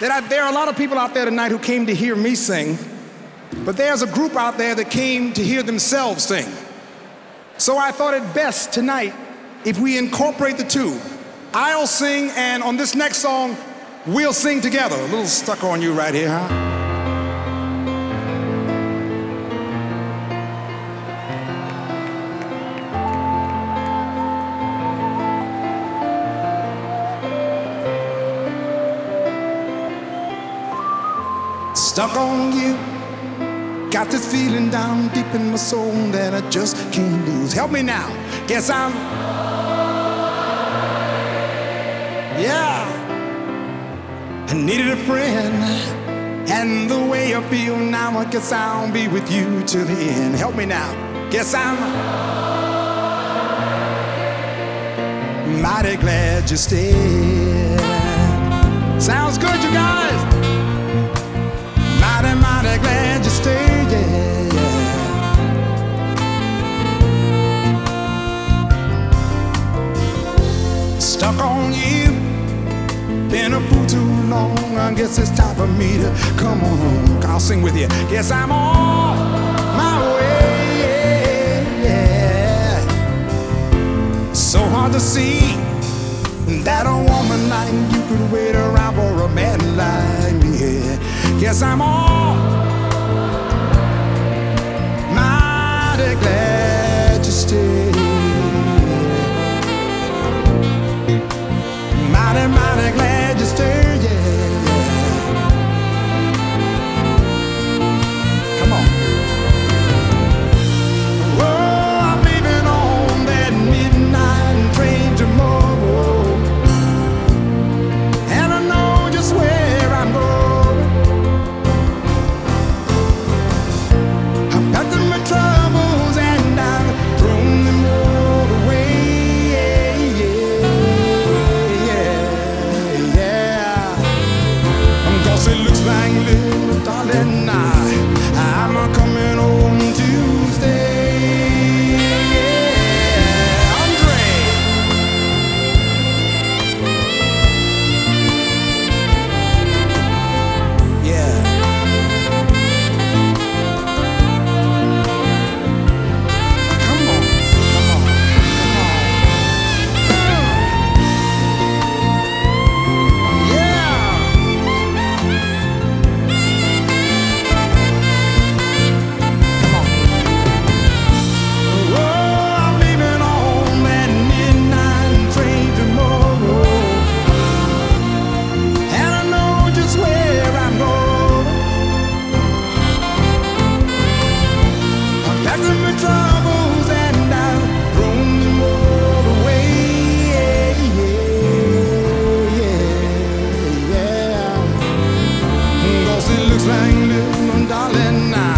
that I, there are a lot of people out there tonight who came to hear me sing, but there's a group out there that came to hear themselves sing. So I thought it best tonight if we incorporate the two. I'll sing, and on this next song, we'll sing together. A little stuck on you right here, huh? Stuck on you. Got this feeling down deep in my soul that I just can't lose. Help me now. Guess I'm. Yeah. I needed a friend. And the way I feel now, I guess I'll be with you till the end. Help me now. Guess I'm. Mighty glad you stayed. Sounds good, you guys. Stuck on you, been a fool too long. I guess it's time for me to come on home. I'll sing with you. Guess I'm on my way, yeah. So hard to see that a woman like you could wait around for a man like me. Yeah. Guess I'm all like little darling, I,